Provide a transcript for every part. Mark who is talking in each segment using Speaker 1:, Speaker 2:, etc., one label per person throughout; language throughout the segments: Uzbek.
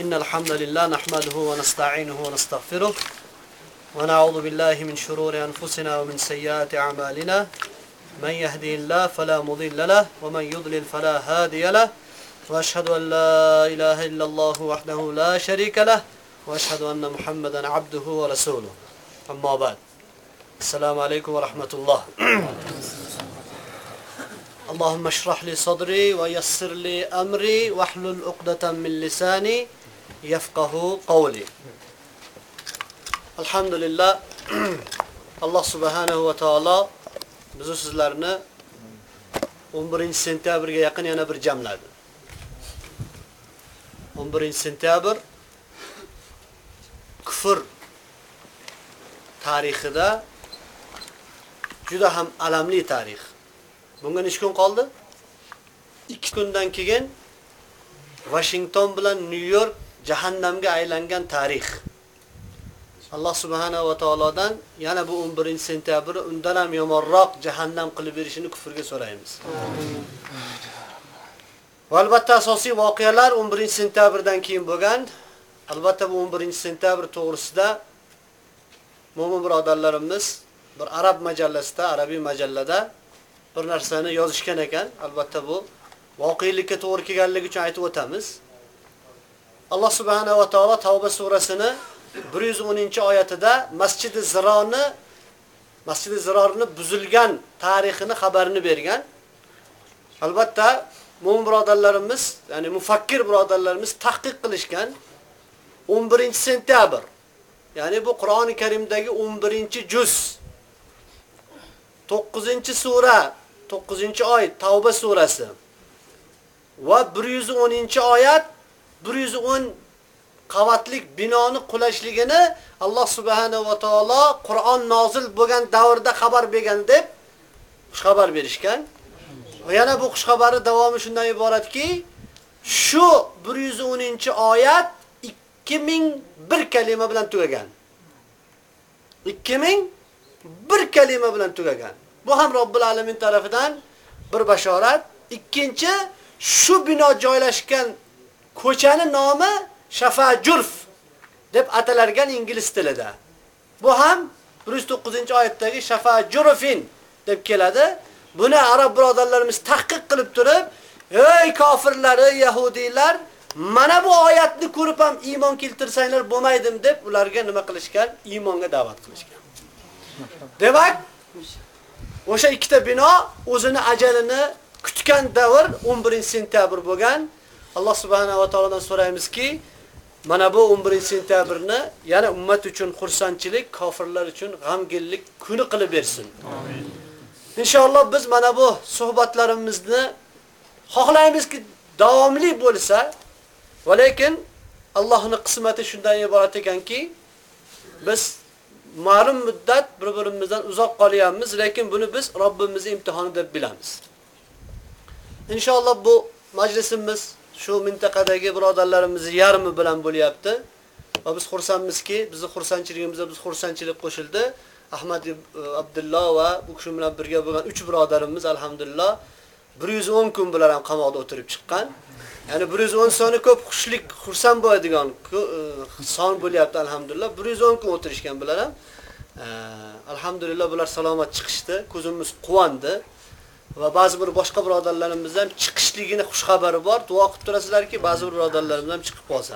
Speaker 1: إن الحمد لله نحمده ونستعينه ونستغفره ونعوذ بالله من شرور أنفسنا ومن سيئات أعمالنا. من يهدي الله فلا مضل له ومن يضلل فلا هادي له. وأشهد أن لا إله إلا الله وحده لا شريك له وأشهد أن محمدا عبده ورسوله. أما بعد السلام عليكم ورحمة الله. اللهم اشرح لي صدري ويسر لي أمري واحلل عقدة من لساني yafqahu qawli. Alhamdulillah Allah subhanahu wa ta'ala bizu sizlarni 11 sentabrga yaqin yana bir jamladi. 11 sentabr kufr tarixida juda ham alamli tarix. Bunga nech kun qoldi? 2 kundan keyin Washington bilan New York jahannamga aylangan tarix. Alloh subhanahu va taolodan yana bu 11 sentabr undan ham yomonroq jahannam qilib berishini kufrga so'raymiz. Va albatta asosiy voqealar 11-sentabrdan keyin bo'lgan. Albatta bu 11-sentabr to'g'risida mo'min birodarlarimiz bir arab majallasida, arabiy majallada bir narsani yozishgan ekan. Albatta bu voqelikka to'g'ri kelganligi uchun aytib o'tamiz. Alloh subhanahu va taolo Tavba surasini 110-oyatida Masjidi Zironi Masjidi Zirorni buzilgan tarixini xabarini bergan. Albatta, mu'min birodarlarimiz, ya'ni mufakkir birodarlarimiz tahqiq qilishgan 11-sentyabr. Ya'ni bu Qur'oni Karimdagi 11-juz 9-sura, 9-oy Tavba surasi va 110-oyat 110 qavatlik binoni qulashligini Alloh subhanahu va taolo Qur'on nozil bo'lgan davrda xabar bergan deb xushxabar berishgan. Va yana bu xushxabari davomi shundan iboratki, shu 110-oyat 2001 kalima bilan tugagan. 2001 kalima bilan tugagan. Bu ham Robbil alamin tarafidan bir bashorat. Ikkinchi, shu bino joylashgan ko'chani nomi Shafajurf deb atalargan ingliz tilida. Bu ham 109-oyatdagi Shafajurfin deb keladi. Buni arab birodarlarimiz tahqiq qilib turib, "Ey kofirlar, ey yahudiylar, mana bu oyatni ko'rib ham iymon keltirsanglar bo'lmaydim" deb ularga nima qilishgan? Iymonga da'vat qilishgan. Demak, o'sha ikkita bino o'zini ajalini kutgan davr 11-sentabr bo'lgan. Alloh subhanahu va taolodan so'raymizki, mana bu 11-sentyabrni yana ummat uchun xursandchilik, kofirlar uchun g'amginlik kuni qilib bersin. Amin. Inshaalloh biz mana bu suhbatlarimizni xohlaymizki davomli bo'lsa, va lekin Allohning qismati shundan iborat ekanki, biz ma'lum muddat bir-birimizdan uzoq qolyapmiz, lekin buni biz Robbimizning imtihoni deb bilamiz. Inshaalloh bu majlisimiz shu mintaqadagi birodarlarimizni yarmi bilan bo'lyapti. Va biz xursandmizki, bizni xursandchiligimizga biz xursandchilik qo'shildi. Ahmad e, Abdulloh va bu kishi bilan birga bo'lgan 3 birodarimiz alhamdulillah 110 kun bular ham qamoqda o'tirib chiqqan. Ya'ni 110 soni ko'p xushlik, xursand bo'ladigan e, son bo'lyapti alhamdulillah. 110 kun o'tirishgan bular ham. E, alhamdulillah bular salomat chiqishdi, ko'zimiz quvondi. Va ba'zi bir boshqa birodarlarimiz ham chiqishligini xush xabari bor. Duo qilib turasizlarki, ba'zi bir birodarlarimiz ham chiqib qolsa.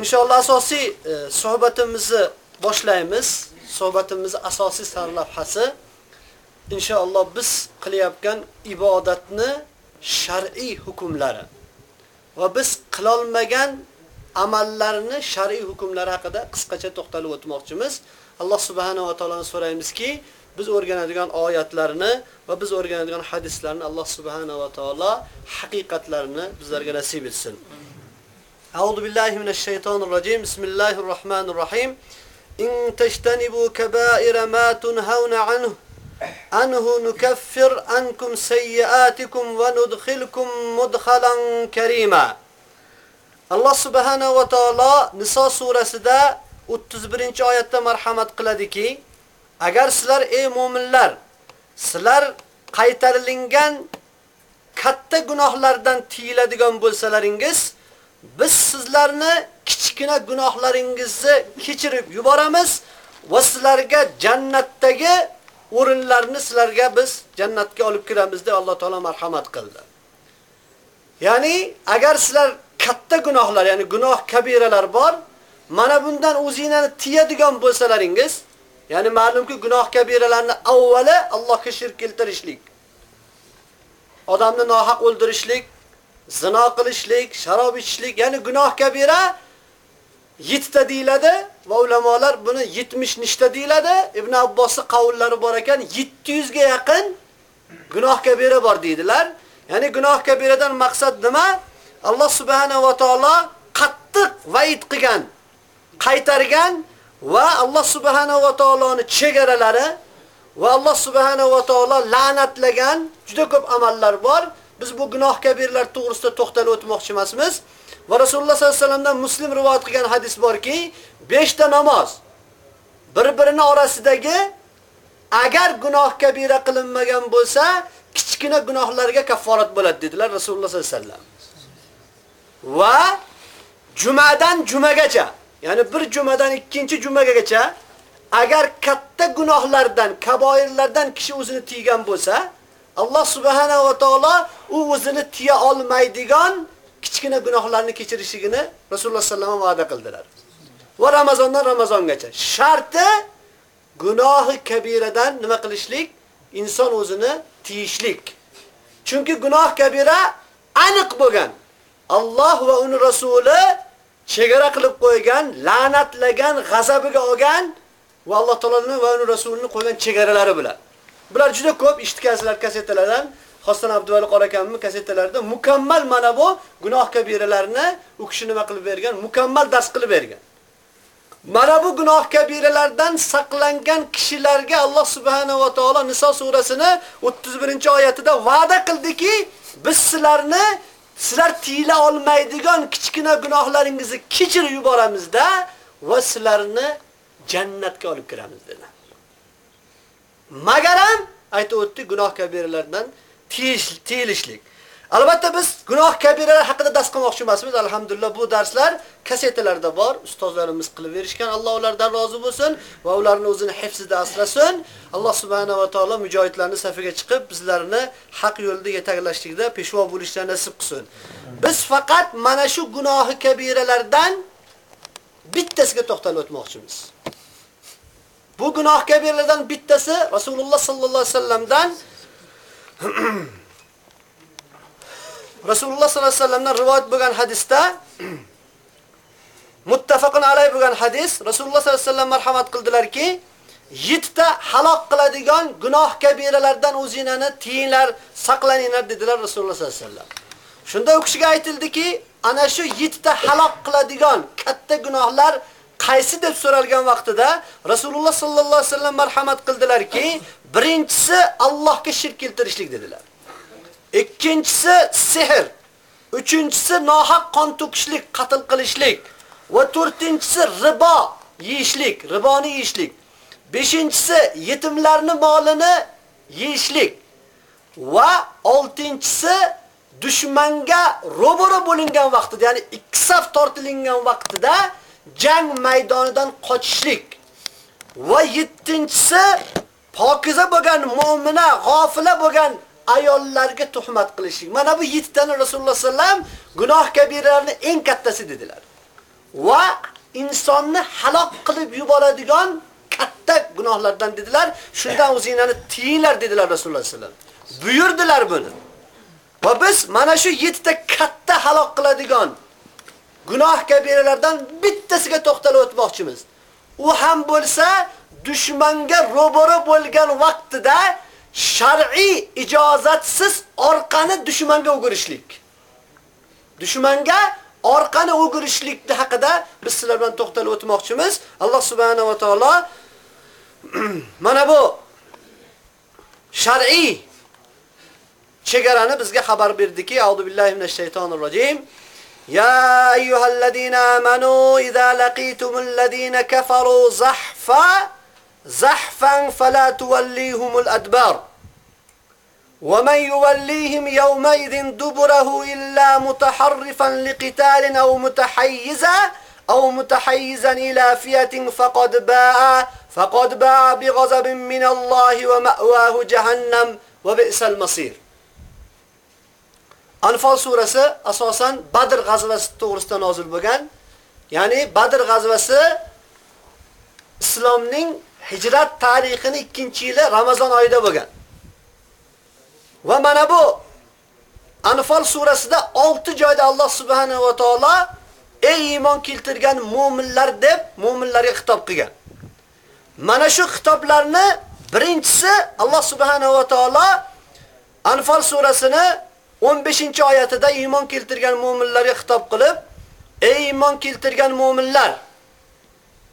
Speaker 1: Inshaalloh asosiy e, suhbatimizni boshlaymiz. Suhbatimizning asosiy sarlavhasi inshaalloh biz qilayotgan ibodatni shar'iy hukmlari va biz qilolmagan amallarni shar'iy hukmlari haqida qisqacha to'xtalib o'tmoqchimiz. Alloh subhanahu va taolodan so'raymizki, biz o'rganadigan oyatlarni va biz o'rganadigan hadislarni Alloh subhanahu va taolo haqiqatlarini bizlarga nasib etsin. A'udhu billahi minash shaytonir rojim. Bismillahir rohmanir rohim. In tajtanibu kaba'ira ma tunhauna anhu anhu nukaffir ankum sayyi'atikum va nudkhilkum mudkhalan karima. Alloh subhanahu va taolo Niso surasida 31-oyatda marhamat qiladiki, Agar sizlar ey mu'minlar, sizlar qaytarilingan katta gunohlardan tiyiladigan bo'lsalaringiz, biz sizlarni kichkina gunohlaringizni kechirib yuboramiz va sizlarga jannatdagi o'rinlarni sizlarga biz jannatga olib kiramiz deb Alloh taolo marhamat qildi. Ya'ni agar sizlar katta gunohlar, ya'ni gunoh kabiralar bor, mana bundan o'zingizni tiyadigan bo'lsalaringiz, Ya'ni ma'lumki gunoh kabiralarni avvali Allohga shirk keltirishlik. Odamni nohaq o'ldirishlik, zino qilishlik, sharob ichishlik, ya'ni gunoh kabira 7 ta deyiladi va ulamolar buni 70 nishta deyiladi. Ibn Abbosning qavllari bor ekan, 700 ga yaqin gunoh kabira bor deydilar. Ya'ni gunoh kabiradan maqsad nima? Alloh subhanahu va taolo qattiq va'id qilgan, qaytargan va Alloh subhanahu va taoloning chegaralari va Alloh subhanahu va taolo la'natlagan juda ko'p amallar bor. Biz bu gunoh kabirlar to'g'risida to'xtalib o'tmoqchi emasmiz. Va Rasululloh sollallohu alayhi vasallamdan Muslim rivoyat qilgan hadis borki, 5 ta namoz bir-birini orasidagi agar gunoh kabira qilinmagan bo'lsa, kichkina gunohlarga kafforat bo'ladi dedilar Rasululloh sollallohu alayhi vasallam. Va jumadan jumagacha Ya'ni bir jumadan ikkinchi jumagacha agar katta gunohlardan, kaboirlardan kishi o'zini tiygan bo'lsa, Alloh subhanahu va taolo u o'zini tiya olmaydigan kichkina gunohlarni kechirishligini Rasululloh sallallohu alayhi va'da qildilar. Va Ramazondan Ramazongacha sharti gunohi kabiradan nima qilishlik? Inson o'zini tiyishlik. Chunki gunoh kabira aniq bo'lgan. Alloh va uning rasuli chegara qilib qo'ygan, la'natlagan, g'azabiga olgan va Alloh taolaning va uning rasulining qo'ygan chegaralari bilan. Bular juda ko'p eshitgansizlar kasetalardan, Hasan Abduvali qorakamning kasetalarida mukammal mana bu gunoh kabiralarni u kishi nima qilib bergan, mukammal dars qilib bergan. Mana bu gunoh kabiralardan saqlangan kishilarga Alloh subhanahu va taolo Niso surasini 31-oyatida va'da qildiki, biz sizlarni sizlar tiyila olmaydigan kichkina gunohlaringizni kechirib yuboramizda va sizlarni jannatga olib kiramiz dedi. Magaram aytib o'tdi gunoh kabiralardan tiyilishlik. Albatta biz gunoh kabiralar haqida dars qilmoqchi emasmiz. Alhamdulillah bu darslar kasetalarda bor. Ustozlarimiz qilib berishgan. Alloh ulardan rozi bo'lsin va ularni o'zini hifzida asrasin. Alloh subhanahu va taolo mujohidlarning safiga chiqib bizlarni haq yo'lda yetaklashlikda peshvo bo'lishni nasib qilsin. Biz faqat mana shu gunohi kabiralardan bittasiga to'xtalib o'tmoqchimiz. Bu gunoh kabiralardan bittasi Rasululloh sallallohu alayhi vasallamdan Rasululloh sallallohu alayhi vasallamdan rivoyat bo'lgan hadisda muttafaqun alayh bo'lgan hadis Rasululloh sallallohu alayhi vasallam marhamat qildilarki, 7 ta halok qiladigan gunoh kabiralardan o'zingizni tiyinglar, saqlaninglar dedilar Rasululloh sallallohu alayhi vasallam. Shunda u kishiga aytildiki, ana shu 7 ta halok qiladigan katta gunohlar qaysi deb so'ralgan vaqtida Rasululloh sallallohu alayhi vasallam marhamat qildilarki, birinchisi Allohga shirk keltirishlik dedilar. Ikkinchisi sehr. Uchinchisi nohaq qon to'kishlik, qatl qilishlik va to'rtinchisi ribo yeyishlik, riboni yeyishlik. Beshinchisi yetimlarning molini yeyishlik va oltinchisi dushmanga ro'bara bo'lingan vaqtida, ya'ni ikki saf tortilingan vaqtida jang maydonidan qochishlik va yettinchisi pokiza bo'lgan mu'mina, g'ofila bo'lgan ayollarga tuhmat qilishlik. Mana bu 7 tani Rasululloh sallam gunoh kabiralarning eng kattasi dedilar. Va insonni halok qilib yuboradigan katta gunohlardan dedilar. Shundan o'zinglarni tiyinglar dedilar Rasululloh sallam. Buyurdilar buni. Va biz mana shu 7 ta katta halok qiladigan gunoh kabiralardan bittasiga to'xtalib o'tmoqchimiz. U ham bo'lsa dushmanga ro'baro bo'lgan vaqtida shar'iy ijozatsiz orqani dushmanga o'girishlik. Dushmanga orqani o'girishlikni haqida biz sizlar bilan to'xtalib o'tmoqchimiz. Alloh subhanahu va taolo mana bu shar'iy chegarani bizga xabar berdiki, auzu billahi minash shaytonir rojim. يا أيها الذين آمنوا إذا لقيتم الذين كفروا زحفا زحفا فلا توليهم الأدبار ومن يوليهم يومئذ دبره إلا متحرفا لقتال أو متحيزا أو متحيزا إلى فئة فقد باء فقد باء بغضب من الله ومأواه جهنم وبئس المصير Anfal surasi asosan Badr g'azvasi to'g'risida nozil bo'lgan. Ya'ni Badr g'azvasi islomning hijrat tarixini 2-yili Ramazon oyida bo'lgan. Va mana bu Anfal surasida 6 joyda Alloh subhanahu va taolo ey iymon keltirgan mu'minlar deb mu'minlarga xitob qilgan. Mana shu xitoblarni birinchisi Alloh subhanahu va taolo Anfal surasini 15-oyatida iymon keltirgan mu'minlarga xitob qilib, ey iymon keltirgan mu'minlar,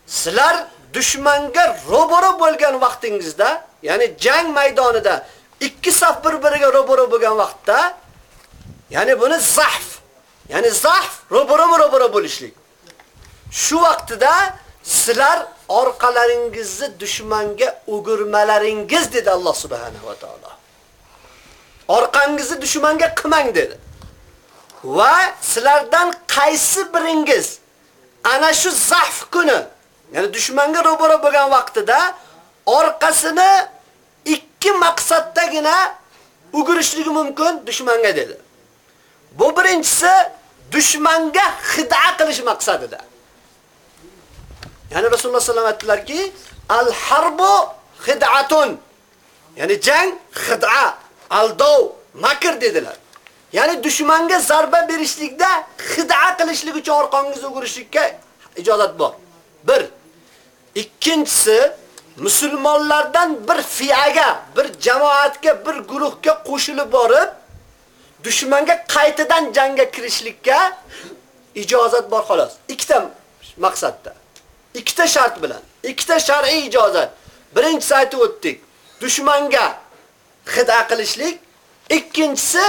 Speaker 1: sizlar dushmanga ro'baro bo'lgan vaqtingizda, ya'ni jang maydonida ikki saf bir-biriga ro'baro bo'lgan vaqtda, ya'ni buni zahf, ya'ni zahf ro'baro-ro'baro bo'lishlik. Shu vaqtida sizlar orqalaringizni dushmanga o'girmalaringiz dedi Alloh subhanahu va taolo. orqangizni dushmanga qilmang dedi. Va sizlardan qaysi biringiz ana shu zahf kuni, ya'ni dushmanga ro'baro bo'lgan vaqtida orqasini ikki maqsaddagina ugurishligi mumkin dushmanga dedi. Bu birinchisi dushmanga xida qilish maqsadida. Ya'ni Rasululloh sallallohu alayhi vasallam aytdilarki, al-harbu xid'atun. Ya'ni jang xid'a aldov, makr dedilar. Ya'ni dushmanga zarba berishlikda xida qilishlik uchun orqangizni o'girishlikka ijozat bor. 1. Ikkinchisi musulmonlardan bir fiyaga, bir jamoatga, bir guruhga qo'shilib borib dushmanga qaytadan jangga kirishlikka ijozat bor xolos. Ikkita maqsadda. Ikkita shart bilan. Ikkita shar'iy ijozat. Birinchisi aytib o'tdik. Dushmanga xida qilishlik, ikkinchisi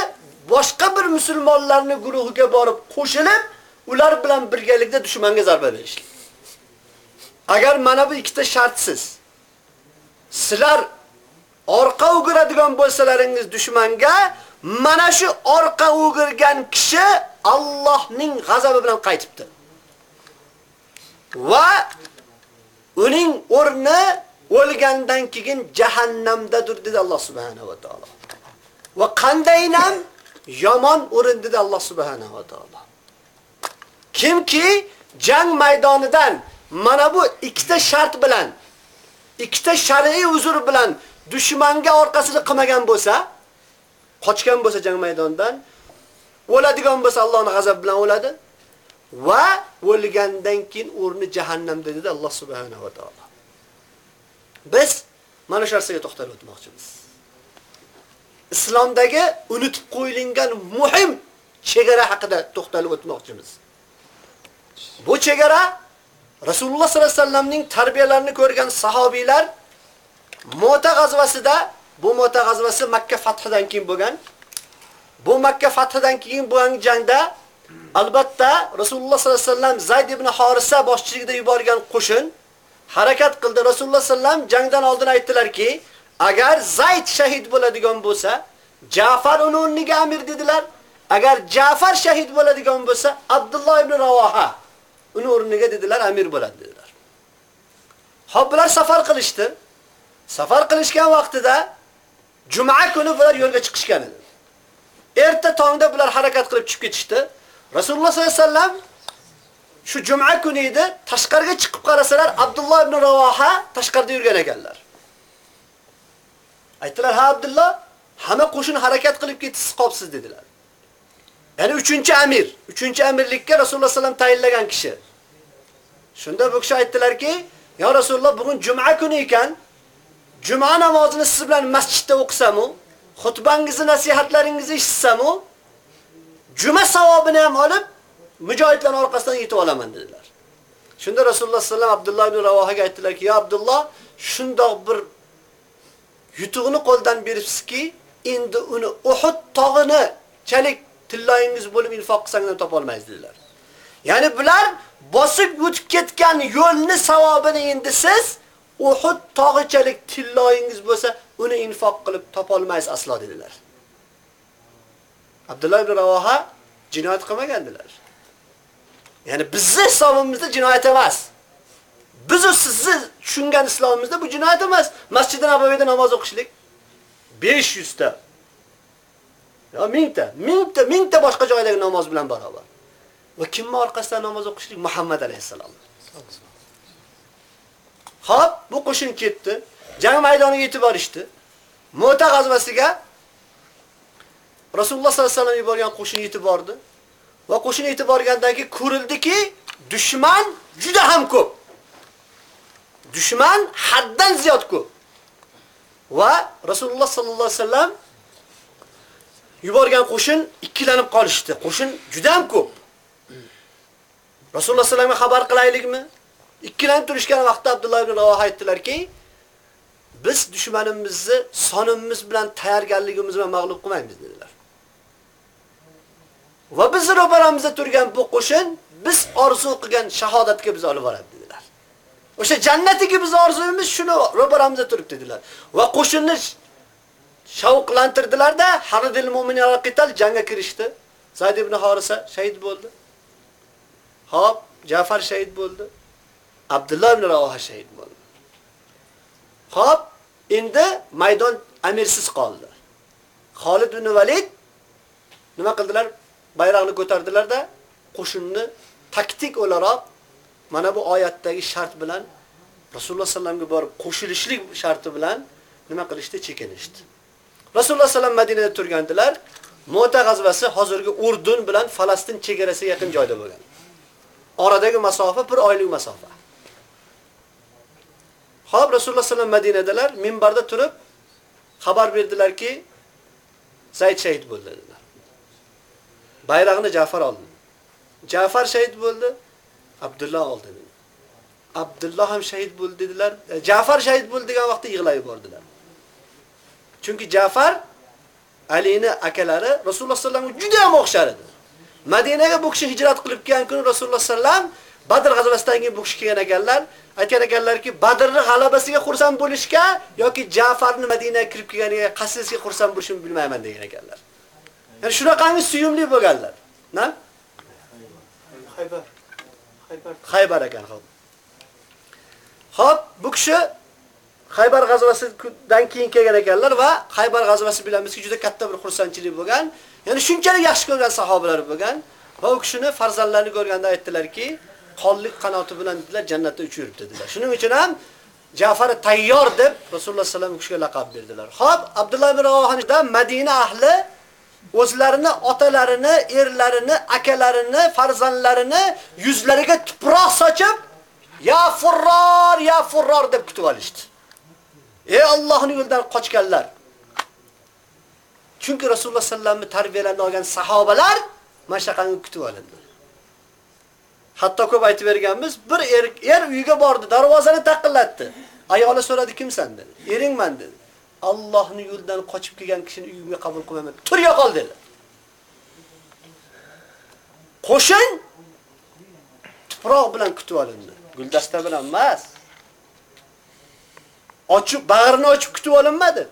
Speaker 1: boshqa bir musulmonlarning guruhiga borib qo'shilib, ular bilan birgalikda dushmanga zarba berishlik. Agar mana bu ikkita shartsiz sizlar orqa o'giradigan bo'lsalaringiz dushmanga, mana shu orqa o'girgan kishi Allohning g'azabi bilan qaytibdi. Va uning o'rni o'lgandan keyin jahannamdadir dedi Alloh subhanahu va taolo. Va qandaynam yomon o'rin dedi Alloh subhanahu va taolo. Kimki jang maydonidan mana bu ikkita shart bilan, ikkita shar'iy uzr bilan dushmanga orqasini qilmagan bo'lsa, qochgan bo'lsa jang maydonidan, o'ladigan bo'lsa Allohning g'azab bilan o'ladi va o'lgandan keyin o'rni jahannamda dedi Alloh subhanahu va taolo. Biz mana shu narsaga to'xtalib o'tmoqchimiz. Islomdagi unutib qo'yilgan muhim chegara haqida to'xtalib o'tmoqchimiz. Bu chegara Rasululloh sollallohu alayhi vasallamning tarbiyalarini ko'rgan sahobiylar Mota g'azvasida, bu Mota g'azvasi Makka fathidan keyin bo'lgan. Bu Makka fathidan keyin bo'lgan jangda albatta Rasululloh sollallohu alayhi vasallam Zayd ibn Harisa boshchiligida yuborgan qo'shin harakat qildi. Rasululloh sallam jangdan oldin aytdilarki, agar Zayd shahid bo'ladigan bo'lsa, Ja'far uni o'rniga amir dedilar. Agar Ja'far shahid bo'ladigan bo'lsa, Abdulloh ibn Ravoha uni o'rniga dedilar, amir bo'ladi dedilar. Xo'p, bular safar qilishdi. Safar qilishgan vaqtida juma kuni bular yo'lga chiqishgan edi. Erta tongda bular harakat qilib chiqib ketishdi. Rasululloh sollallohu alayhi vasallam Shu juma kuni edi, tashqariga chiqib qarasalar Abdulloh ibn Ravoha tashqarida yurgan ekanlar. Aytdilar, "Ha Abdulloh, hamma qo'shin harakat qilib ketisiz qopsiz" dedilar. Ya'ni 3-amir, 3-amirlikka Rasululloh sallam tayinlagan kishi. Shunda bu kishi aytdilarki, "Ya Rasululloh, bugun juma kuni ekan, juma namozini siz bilan masjidda o'qisam-u, xutbangizni, nasihatlaringizni eshitsam-u, juma savobini ham olib, mujohidlar orqasidan yetib olaman" dedilar. Shunda Rasululloh sallam Abdulloh ibn Ravohaga aytdilarki, "Ya Abdulloh, shundoq bir yutug'ini qo'ldan beribsizki, endi uni Uhud tog'ini chalik tilloyingiz bo'lib infoq qilsangiz topolmaysiz topa olmaysiz" dedilar. Ya'ni bular bosib o'tib ketgan yo'lni savobini endi siz Uhud tog'ichalik tilloyingiz bo'lsa, uni infoq qilib topa olmaysiz aslo dedilar. Abdulloh ibn Ravoha jinoyat qilmagandilar. Ya'ni bizning hisobimizda jinoyat emas. Biz sizni tushungan islomimizda bu jinoyat emas. Masjid Nabaviyda namoz o'qishlik 500 ta mingta, mingta, mingta boshqa joydagi namoz bilan barobar. Va kimning orqasidan namoz o'qishlik? Muhammad alayhisalom. Xo'p, bu qo'shin ketdi. Jang maydoniga yetib borishdi. Mota g'azvasiga Rasululloh sollallohu alayhi vasallam yuborgan qo'shin yetib bordi. Va qo'shin yetib borgandan keyin ko'rildiki, dushman juda ham ko'p. Dushman haddan ziyod ko'p. Va Rasululloh sollallohu alayhi vasallam yuborgan qo'shin ikkilanib qolishdi. Qo'shin juda ham ko'p. Rasululloh sallamga xabar qilaylikmi? Ikkilanib turishgan vaqtda Abdulloh ibn Ravoha aytdilarki, biz dushmanimizni sonimiz bilan tayyorgarligimiz bilan mag'lub qilmaymiz dedilar. Va biz ro'baramizda turgan bu qo'shin biz orzu qilgan shahodatga biz olib boradi dedilar. O'sha jannatiga biz orzuyimiz shuni ro'baramizda turibdi dedilar. Va qo'shinni shavqlantirdilarda Haridil mu'minlar qital jangga kirishdi. Zayd ibn Harisa shahid bo'ldi. Hop, Ja'far shahid bo'ldi. Abdullah ibn Ravoha shahid bo'ldi. Hop, endi maydon amirsiz qoldi. Xolid ibn Valid nima qildilar? Bayroqni ko'tardilar-da, qo'shinni taktik o'laroq mana bu oyatdagi shart bilan Rasululloh sallamga borib qo'shilishlik sharti bilan nima qilishdi? Chekinishdi. Rasululloh sallam Madinada turgandilar. Mota g'azvasi hozirgi Urdun bilan Falastin chegarasiga yaqin joyda bo'lgan. Oradagi masofa bir oylik masofa. Xo'p, Rasululloh sallam Madinadalar, minbarda turib xabar berdilarki, Zayd shahid bo'ldi dedilar. Bayrog'ini Ja'far oldi. Ja'far shahid bo'ldi, Abdulloh oldi dedi. Abdulloh ham shahid bo'ldi dedilar. Ja'far shahid bo'ldi degan vaqtda yig'lab yubordilar. Chunki Ja'far Alini akalari Rasululloh sallamga juda ham o'xshar edi. Madinaga bu kishi hijrat qilib kelgan kuni Rasululloh sallam Badr g'azvasidan keyin bu kishi kelgan ekanlar. Aytgan ekanlarki, Badrning g'alabasiga xursand bo'lishga yoki Ja'farni Madinaga kirib kelganiga qasdsiga xursand bo'lishimni bilmayman degan ekanlar. Ya'ni shunaqangi suyumli bo'lganlar. Na?
Speaker 2: Xaybar. Xaybar.
Speaker 1: Xaybar ekan, xo'p. Xo'p, bu kishi Xaybar g'azovasidan keyin kelgan ekanlar va Xaybar bilan bilamizki juda katta bir xursandchilik bo'lgan. Ya'ni shunchalik yaxshi ko'rgan sahobalar bo'lgan va u kishini farzandlarini ko'rganda aytdilarki, qonlik qanoti bilan dedilar jannatda uchib yuribdi dedilar. Shuning uchun ham Ja'far tayyor deb Rasululloh sallallohu alayhi vasallam kishiga laqab berdilar. Xo'p, Abdulloh ibn Rawahanida Madina ahli o'zlarini otalarini, erlarini, akalarini, farzandlarini yuzlariga tuproq sochib, "Ya furror, ya furror" deb kutib olishdi. Ey Allohning yo'lidan qochganlar. Chunki Rasululloh sallallohu tarbiyalarini olgan sahobalar mashaqani kutib olindi. Hatto ko'p aytib berganmiz, bir er, er uyga bordi, darvozani taqillatdi. Ayoli so'radi, "Kimsan?" dedi. "Eringman" dedi. Allohning yo'lidan qochib kelgan kishini uyimga qabul qilmayman. Tur yo'qol dedi. Qo'shin tuproq bilan kutib olindi. Guldasta bilan emas. Ochib, bag'rini ochib kutib olinmadi.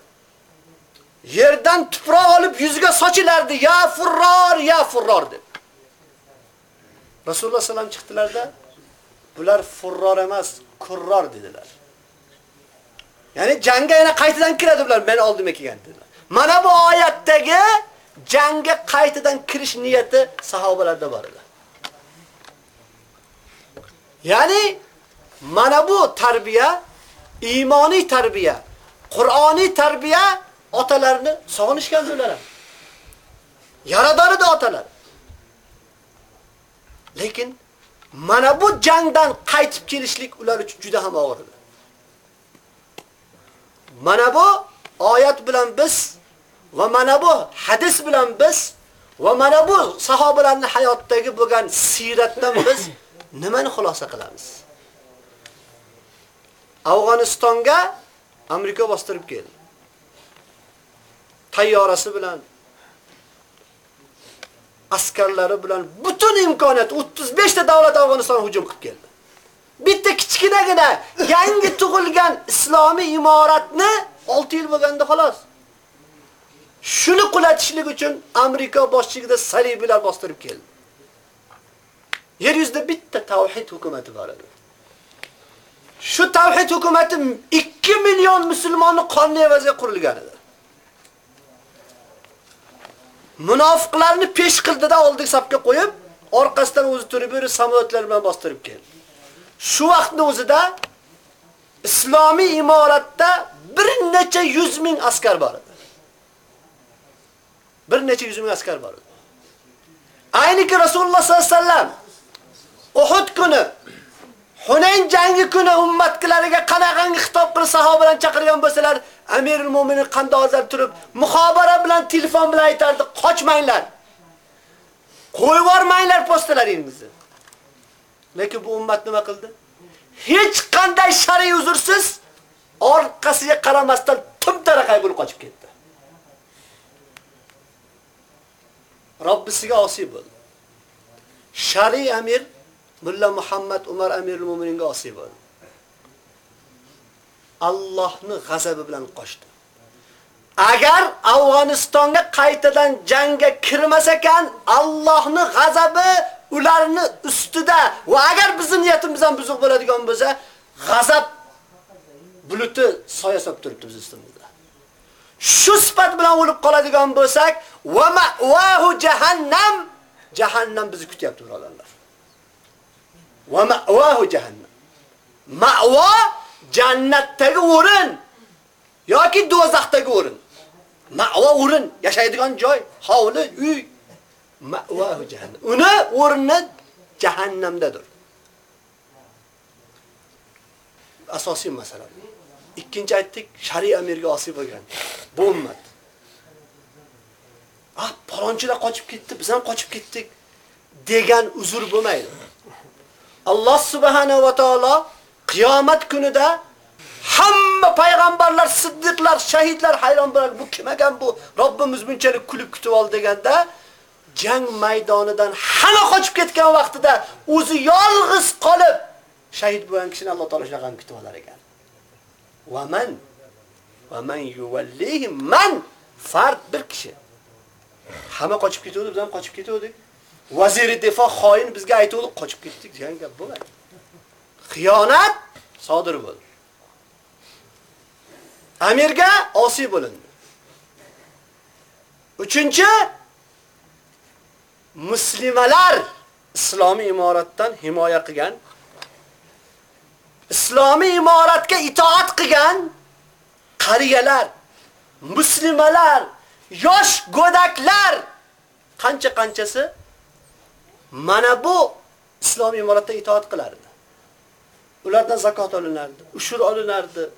Speaker 1: Yerdan tuproq olib yuziga sochilardi. Ya furror, ya furror deb. Rasululloh sallam chiqdilarda bular furror emas, kurror dedilar. Ya'ni jangga yana qaytadan kiradi bular, men oldimga kelgan dedilar. Mana bu oyatdagi jangga qaytadan kirish niyati sahobalarda bor edi. Ya'ni mana bu tarbiya, iymoniy tarbiya, Qur'oniy tarbiya otalarni sog'inishgan ular. Yarador edi otalar. Lekin mana bu jangdan qaytib kelishlik ular uchun juda ham og'ir edi. Mana bu oyat bilan biz va mana bu hadis bilan biz va mana bu sahobalarning hayotdagi bo'lgan siyratdan biz nimani xulosa qilamiz? Afg'onistonga Amerika bostirib keldi. Tayyorasi bilan askarlari bilan butun imkoniyat 35 ta davlat Afg'onistonga hujum qilib keldi. Bitta kichkinagina yangi tug'ilgan islomiy imoratni 6 yil bo'lganda xolos. Shuni qulatishlik uchun Amerika boshchiligida salibiylar bostirib keldi. Yer yuzida bitta tavhid hukumati bor edi. Shu tavhid hukumati 2 million musulmonni qonli evaziga qurilgan edi. Munofiqlarni pesh qildida oldik sapga qo'yib, orqasidan o'zi turib yurib samolyotlar bilan bostirib keldi. Shu vaqtning o'zida islomiy imoratda bir necha 100 ming askar bor edi. Bir necha 100 ming askar bor edi. Ayniki Rasululloh sollallohu alayhi vasallam Uhud kuni Hunayn jangi kuni ummatlariga qanaqangi xitob qilib sahobalar chaqirgan bo'lsalar, Amirul Mo'minin qandozlar turib, muxobara bilan telefon bilan aytardi, qochmanglar. Qo'yib yormanglar postalaringizni. Lekin bu ummat nima qildi? Hech qanday shar'iy uzursiz orqasiga qaramasdan tum taraqay bo'lib qochib ketdi. Robbisiga osiy bo'ldi. Shar'iy amir Mulla Muhammad Umar Amirul Mu'mininga osiy bo'ldi. Allohni g'azabi bilan qochdi. Agar Afg'onistonga qaytadan jangga kirmas ekan, Allohni g'azabi ularni ustida va agar bizning niyatimiz ham buzuq bo'ladigan bo'lsa, g'azab buluti soya solib turibdi biz ustimizda. Shu sifat bilan o'lib qoladigan bo'lsak, va ma'wahu jahannam, jahannam bizni kutyapti birodarlar. Va ma'vahu jahannam. Ma'wa jannatdagi o'rin yoki do'zaxdagi o'rin. Ma'va o'rin, yashaydigan joy, hovli, uy. Ma'vahu jahannam. Uni o'rni jahannamdadir. Asosiy masala. Ikkinchi aytdik, shariy amirga osib bo'lgan bu ummat. Ah, palonchilar qochib ketdi, biz ham qochib ketdik degan uzr bo'lmaydi. Alloh subhanahu va taolo qiyomat kunida hamma payg'ambarlar, siddiqlar, shahidlar hayron bo'ladi. Bu kim ekan bu? Robbimiz bunchalik kulib kutib oldi deganda jang maydonidan hamma qochib ketgan vaqtida o'zi yolg'iz qolib shahid bo'lgan kishini Alloh taolo shunaqa kutib olar ekan. Va man va man yuvallihi man fard bir kishi. Hamma qochib ketuvdi, biz ham qochib ketuvdik. Vaziri difo xoin bizga aytuvdi, qochib ketdik degan gap bo'ladi. Xiyonat sodir bo'ldi. Amirga osiy bo'lindi. Uchinchi muslimalar islomiy imoratdan himoya qilgan, islomiy imoratga itoat qilgan qariyalar, muslimalar, yosh go'daklar qancha-qanchasi mana bu islomiy imoratda itoat qilardi. Ulardan zakot olinardi, ushur olinardi.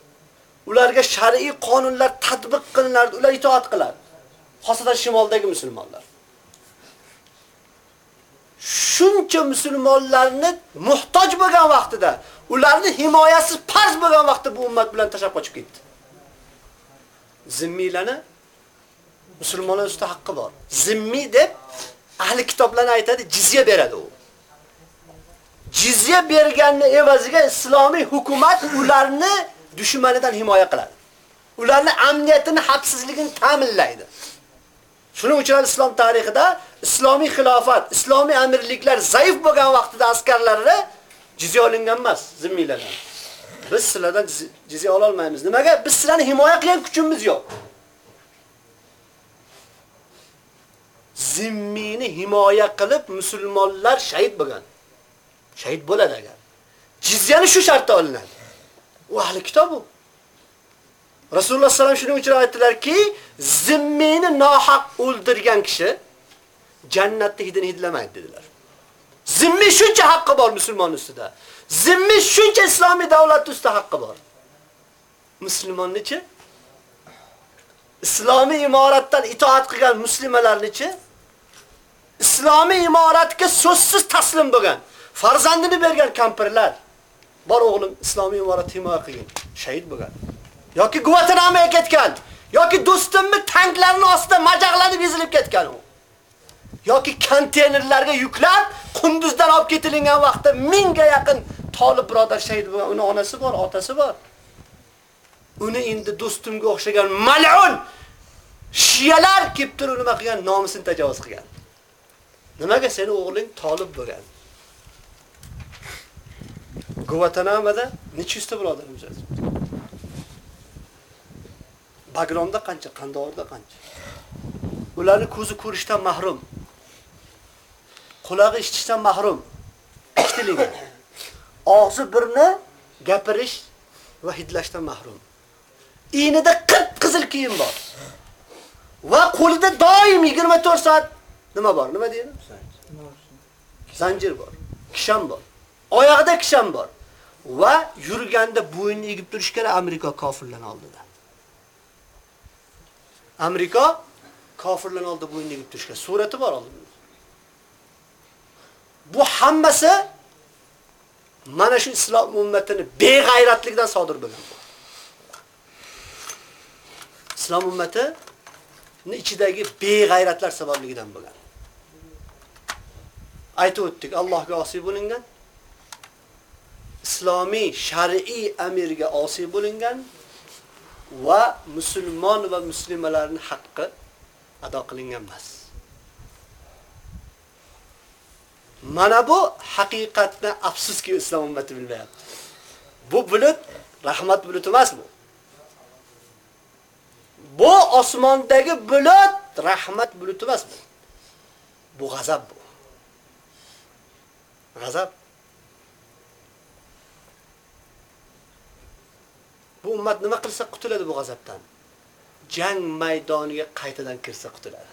Speaker 1: Ularga shar'iy qonunlar tatbiq qilinardi, ular itoat qilardi. Xosatan shimoldagi musulmonlar. shuncha musulmonlarni muhtoj bo'lgan vaqtida, ularni himoyasi farz bo'lgan vaqtda bu ummat bilan tashab qochib ketdi. Zimmiylarni musulmonlar ustida haqqi bor. Zimmi deb ahli kitoblarni aytadi, jizya beradi u. Jizya berganni evaziga islomiy hukumat ularni dushmanidan himoya qiladi. Ularni amniyatini, xavfsizligini ta'minlaydi. Shuning uchun islom tarixida islomiy xilofat, islomiy amirliklar zaif bo'lgan vaqtida askarlari jizya olingan emas, zimmiylardan. Biz sizlardan jizya ola olmaymiz. Nimaga? Biz sizlarni himoya qilgan kuchimiz yo'q. Zimmini himoya qilib musulmonlar shahid bo'lgan. Shahid bo'ladi agar. Jizyani shu shartda olinadi. U ahli kitob u. Rasululloh sallam shuning uchun aytdilarki, zimmini nohaq o'ldirgan kishi jannatda hidini hidlamaydi dedilar. Zimmi shuncha haqqi bor musulmon ustida. Zimmi shuncha islomiy davlat ustida haqqi bor. Musulmonnichi? Islomiy imoratdan itoat qilgan muslimalarnichi? Islomiy imoratga so'zsiz taslim bo'lgan, farzandini bergan kampirlar. Bor o'g'lim islomiy imorat himoya qilgin, shahid bo'lgan. yoki Guantanamo ketgan, yoki do'stimni tanklarning ostida majaqlanib ezilib ketgan u. yoki konteynerlarga yuklab Qunduzdan olib ketilgan vaqtda mingga yaqin Tolib birodar shahid bo'lgan, uni onasi bor, otasi bor. Uni endi do'stimga o'xshagan mal'un shiyalar kelib turib nima qilgan, nomusini tajovuz qilgan. Nimaga seni o'g'ling Tolib bo'lgan? Guvatanamada necha yuzta birodarimiz bor? Bagromda qancha, Qandorda qancha? Ularni ko'zi ko'rishdan mahrum. Qulog'i eshitishdan mahrum. Ikkitiligi. Og'zi birni gapirish va hidlashdan mahrum. Iynida qip qizil kiyim bor. Va qo'lida doim 24 soat nima bor? Nima deydi? Zanjir bor. Kisham bor. Oyog'ida kisham bor. Va yurganda bo'yinni egib turish kerak Amerika kofirlarning oldida. Amerika kofirlarning oldida bo'yinni egib turishga surati bor oldimizda. Bu hammasi mana shu islom ummatini beg'ayratlikdan sodir bo'lgan. Islom ummati ichidagi beg'ayratlar sababligidan bo'lgan. Aytib o'tdik, Allohga osiy bo'lingan, islomiy shar'iy amirga osiy bo'lingan va musulmon va musulmonlarning haqqi ado qilingan emas. Mana bu haqiqatni afsuski islom ummati bilmayapti. Bu bulut rahmat buluti emas bu. Bu osmondagi bulut rahmat buluti emas bu. Bu g'azab bu. G'azab. Bu ummat nima qilsa qutuladi bu g'azabdan? Jang maydoniga qaytadan kirsa qutuladi.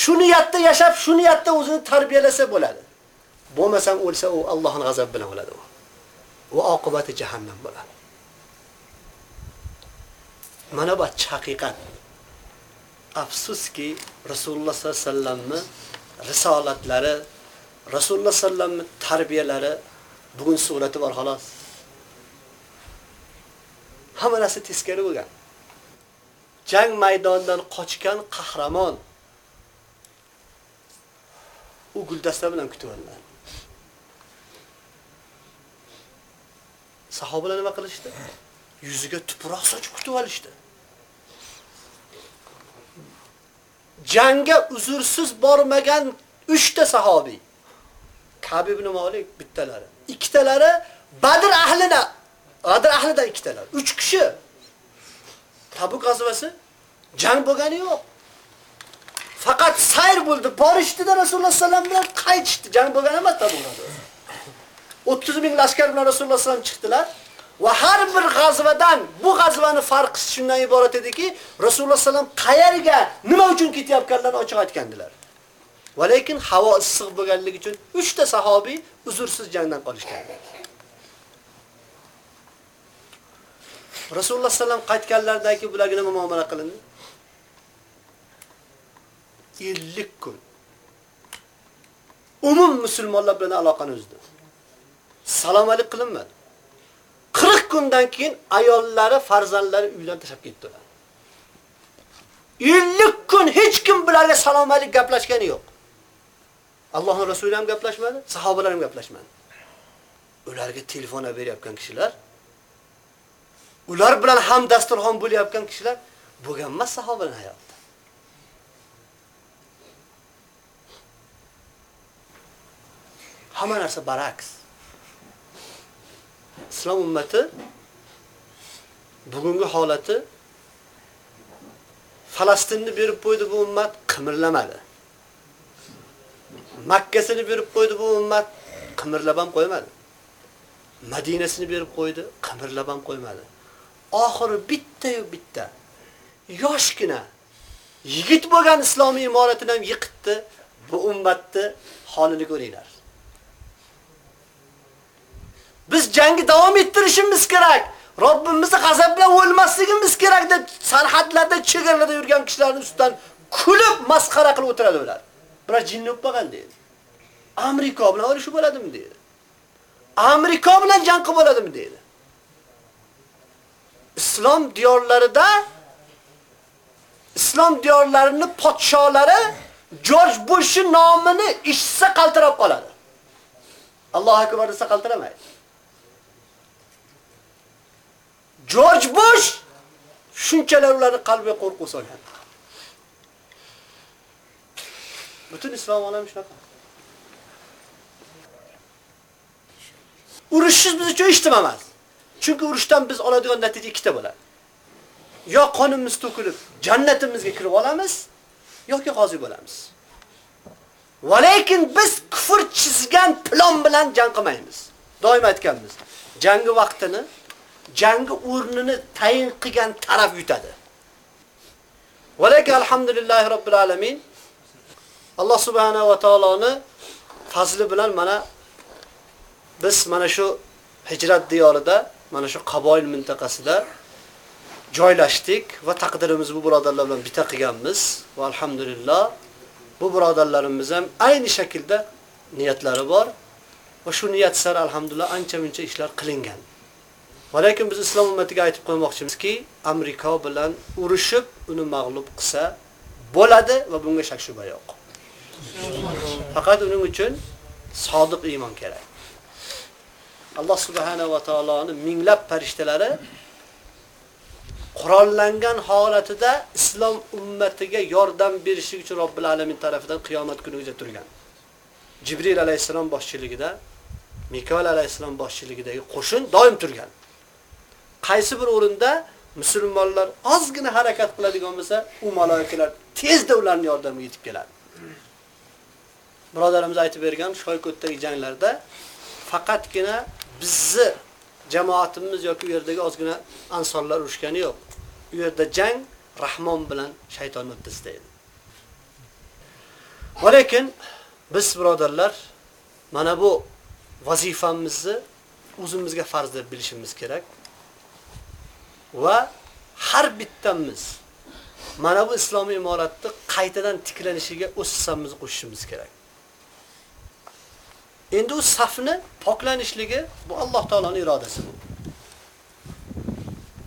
Speaker 1: Shu niyatda yashab, shu niyatda o'zini tarbiyalasa bo'ladi. Bo'lmasam o'lsa u Allohning g'azabi bilan o'ladi u. Va oqibati jahannam bo'ladi. Mana bu haqiqat. Afsuski Rasululloh sollallohu alayhi vasallamni risolatlari, Rasululloh sallallohu alayhi vasallam tarbiyalari bugun surati bor xolos. Hamma narsa teskari bo'lgan. Jang maydonidan qochgan qahramon u guldasta bilan kutib oldilar. Sahobalar nima qilishdi? Yuziga tuproq sochib kutib olishdi. Jangga uzursiz bormagan 3 ta sahobiy. Ka'b ibn Malik bittalari. Ikkitalari Badr ahlina, Badr ahlidan ikkitalari, 3 kishi. Tabuk g'azvasi jang bo'lgani yo'q. Faqat sayr bo'ldi, borishdida Rasululloh sallam bilan qaytishdi. Jang bo'lgan emas Tabuk g'azvasi. 30 ming lashkar bilan Rasululloh sallam chiqdilar. Va har bir g'azvadan bu g'azvani farqi shundan iborat ediki, Rasululloh sallam qayerga, nima uchun ketayotganlarini ochiq aytgandilar. Va lekin havo issiq bo'lganligi uchun 3 ta sahobiy uzursiz jangdan qolishgan. Rasululloh sallam qaytganlaridagi bularga nima muomala qilindi? 50 kun umum musulmonlar bilan aloqani uzdi. Salom alik qilinmadi. 40 kundan keyin ayollari, farzandlari uydan tashlab ketdilar. 50 kun hech kim bularga salom alik gaplashgani yo'q. Allohning rasuli ham gaplashmadi, sahobalar ham gaplashmadi. Ularga telefon berayotgan kishilar ular bilan ham dasturxon bo'layotgan kishilar bo'lgan emas sahobalar hayotda. Hamma narsa baraks. Islom ummati bugungi holati Falastinni berib qo'ydi bu ummat qimirlamadi. Makkasini berib qo'ydi bu ummat qimirlab ham qo'ymadi. Madinasini berib qo'ydi, qimirlab ham qo'ymadi. Oxiri bitta-yu bitta yoshgina yigit bo'lgan islomiy imoratini ham yiqitdi. Bu ummatni holini ko'ringlar. Biz jangni davom ettirishimiz kerak. Robbimizni bilan o'lmasligimiz kerak deb sarhadlarda, chegaralarda yurgan kishilarning ustidan kulib masxara qilib o'tiradi ular. Bular jinni bo'lgan deydi. Amerika bilan urush bo'ladimi deydi. Amerika bilan jang qilib bo'ladimi deydi. Islom diyorlarida Islom diyorlarining podsholari George Bush nomini eshitsa qaltirab qoladi. Alloh akbar desa qaltiramaydi. George Bush shunchalar ularni qalbiga qo'rquv solgan. Butun islom olami shunaqa. Urushish biz uchun ishtim emas. Chunki urushdan biz oladigan natija ikkita bo'ladi. Yo qonimiz to'kilib jannatimizga kirib olamiz, yoki g'ozi bo'lamiz. Va lekin biz kufr chizgan plan bilan jang qilmaymiz. Doim aytganmiz. Jangi vaqtini, jangi o'rnini tayin qilgan taraf yutadi. Va alhamdulillahi robbil alamin Alloh subhanahu va taoloni fazli bilan mana biz mana shu hijrat diyorida, mana shu Qaboyil mintaqasida joylashdik va taqdirimiz bu birodarlar bilan bita qilganmiz va alhamdulillah bu birodarlarimiz ham ayni shaklda niyatlari bor va shu niyat sari alhamdulillah ancha-muncha ishlar qilingan. Va lekin biz islom ummatiga aytib qo'ymoqchimizki, Amerika bilan urushib, uni mag'lub qilsa bo'ladi va bunga shak shubha yo'q. Faqat uning uchun sodiq iymon kerak. Alloh subhanahu va taoloning minglab farishtalari qurollangan holatida islom ummatiga yordam berish uchun Robbil alamin tomonidan qiyomat kunigacha turgan. Jibril alayhisalom boshchiligida, Mikoil alayhisalom boshchiligidagi qo'shin doim turgan. Qaysi bir o'rinda musulmonlar ozgina harakat qiladigan bo'lsa, u malaikalar tezda ularning yordamiga yetib keladi. Birodarimiz aytib bergan Shoykotdagi janglarda faqatgina bizni jamoatimiz yoki u yerdagi ozgina ansonlar urushgani yo'q. U yerda jang Rahmon bilan shayton o'rtasida edi. Lekin biz birodarlar mana bu vazifamizni o'zimizga farz deb bilishimiz kerak. Va har bittamiz mana bu islomiy imoratni qaytadan tiklanishiga o'z hissamizni qo'shishimiz kerak. Endi u safni poklanishligi bu Alloh taoloning irodasi bu.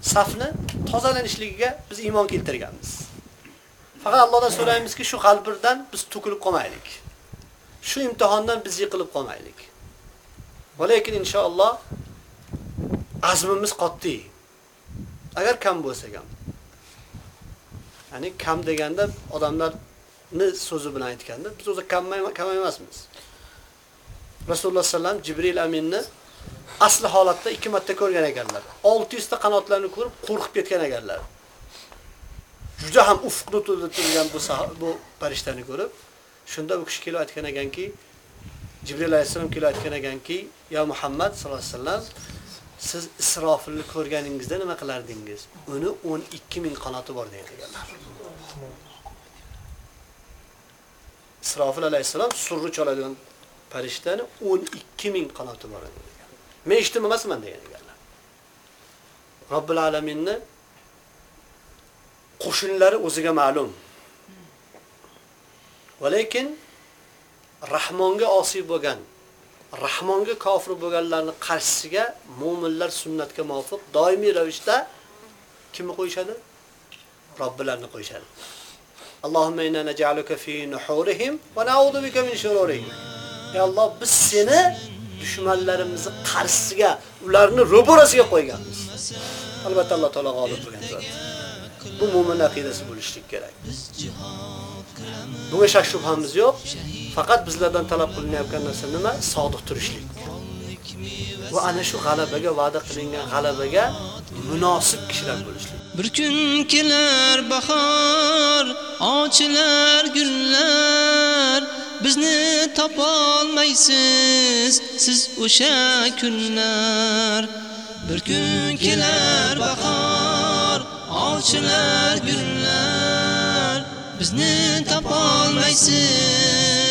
Speaker 1: Safni tozalanishligiga biz iymon keltirganmiz. Faqat Allohdan so'raymizki, shu qalbirdan biz to'kilib qolmaylik. Shu imtihondan biz yiqilib qolmaylik. Va lekin inshaalloh azmimiz qat'iy. Agar kam bo'lsa ham. Ya'ni kam deganda odamlarni so'zi bilan aytganda biz o'zi kam kam emasmiz. Rasululloh sallam Jibril aminni asli holatda ikki marta ko'rgan ekanlar. 600 ta qanotlarni ko'rib qo'rqib ketgan ekanlar. Juda ham ufqni to'lib turgan bu bu farishtani ko'rib, shunda u kishi kelib aytgan ekanki, Jibril alayhissalom kelib aytgan ekanki, "Ya Muhammad sallallohu alayhi vasallam, siz Isrofilni ko'rganingizda nima qilardingiz? Uni 12 ming qanoti bor" degan. Isrofil alayhisalom surri choladigan farishtani 12 ming qanoti bor edi degan. Men eshitdim emasman degan ekanlar. Robbil alaminni qo'shinlari o'ziga ma'lum. Va lekin Rahmonga osiy bo'lgan, Rahmonga kofir bo'lganlarni qarshisiga mu'minlar sunnatga muvofiq doimiy ravishda kimni qo'yishadi? Robbilarni qo'yishadi. Allohumma inna naj'aluka fi nuhurihim va na'udhu bika min shururihim. Ey Alloh, biz seni dushmanlarimizni qarshisiga, ularni ro'barasiga qo'yganmiz. Albatta Alloh taolo g'olib bo'lgan zot. Bu mu'min aqidasi bo'lishlik kerak. Bunga shak shubhamiz yo'q. Faqat bizlardan talab qilinayotgan narsa nima? Sodiq turishlik. Va ana shu g'alabaga va'da qilingan g'alabaga munosib kishilar bo'lishlik.
Speaker 3: Bir kun kelar bahor, ochilar gullar, bizni topolmaysiz siz o'sha kunlar bir kun kelar bahor ochilar gullar bizni topolmaysiz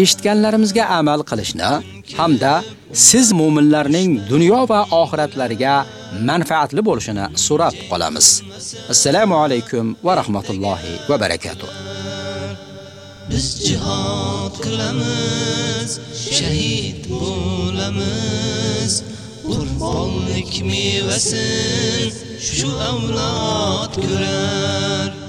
Speaker 4: eshitganlarimizga amal qilishni hamda siz mu'minlarning dunyo va oxiratlariga manfaatli bo'lishini so'rab qolamiz. Assalomu alaykum va rahmatullohi va barakatuh.
Speaker 3: biz jihad qilamiz shahid bo'lamiz qurbonlik mevasin shu avlod ko'rar